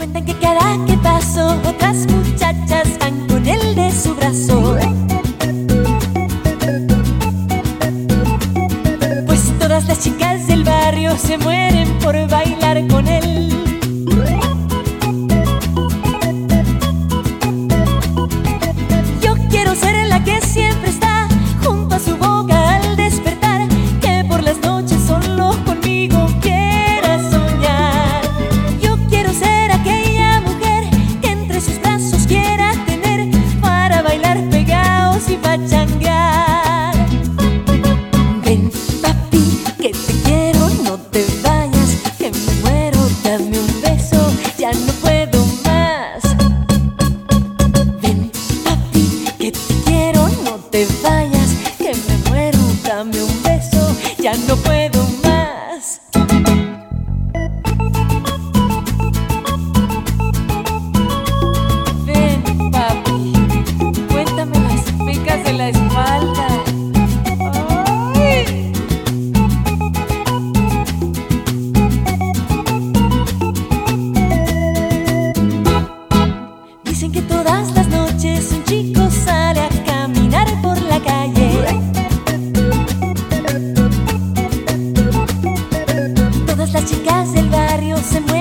Cuentan que cada que paso otras muchachas van con él de su brazo. Pues todas las chicas del barrio se mueren por bailar con él. ya no puedo más. Ven, papi, que te quiero, no te vayas, que me muero, dame un beso, ya no puedo las chicas del barrio se mueven.